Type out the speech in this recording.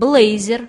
блейзер.